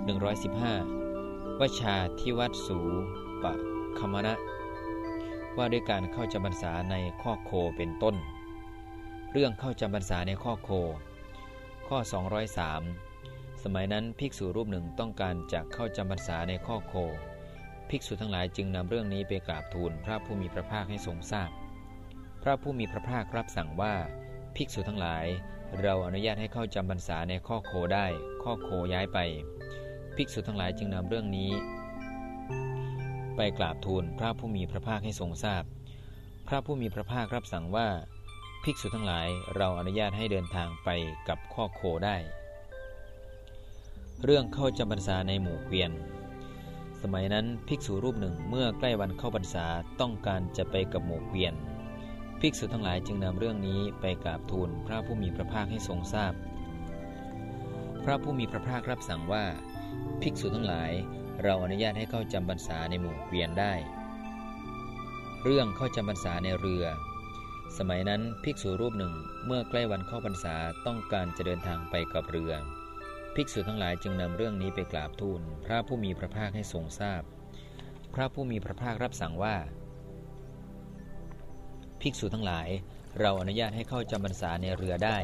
115วชาที่วัดสูปะคมณะ ว่าด้วยการเข้าจำพรรษาในข้อโคเป็นต้น เรื่องเข้าจำพรรษาในข้อโค ข้อ 203 สมัยนั้นภิกษุรูปหนึ่งต้องการจะเข้าจำพรรษาในข้อโค ภิกษุทั้งหลายจึงนำเรื่องนี้ไปกราบทูลพระผู้มีพระภาคให้ทรงทราบพพระผู้มีพระภาครับสั่งว่าภิกษุทั้งหลาย เราอนุญาตให้เข้าจำพรรษาในข้อโคได้ ข้อโคย้ายไป ภิกษุทั้งหลายจึงนำเรื่องนี้ ไปกราบทูลพระผู้มีพระภาคให้ทรงทราบพพระผู้มีพระภาครับสั่งว่า ภิกษุทั้งหลายเราอนุญาตให้เดินทางไปกับข้อโคได้ เรื่องเข้าจำพรรษาในหมู่เกวียน สมัยนั้นภิกษุรูปหนึ่งเมื่อใกล้วันเข้าพรรษาต้องการจะไปกับหมู่เกวียน ภิกษุทั้งหลายจึงนำเรื่องนี้ไปกราบทูลพระผู้มีพระภาคให้ทรงทราบพ พระผู้มีพระภาครับสั่งว่า ภิกษุทั้งหลาย เราอนุญาตให้เข้าจำพรรษาในหมู่เกวียนได้ เรื่องเข้าจำพรรษาในเรือ สมัยนั้นภิกษุรูปหนึ่งเมื่อใกล้วันเข้าพรรษาต้องการจะเดินทางไปกับเรือ ภิกษุทั้งหลายจึงนำเรื่องนี้ไปกราบทูล พระผู้มีพระภาคให้ทรงทราบพพระผู้มีพระภาครับสั่งว่า ภิกษุทั้งหลาย เราอนุญาตให้เข้าจำพรรษาในเรือได้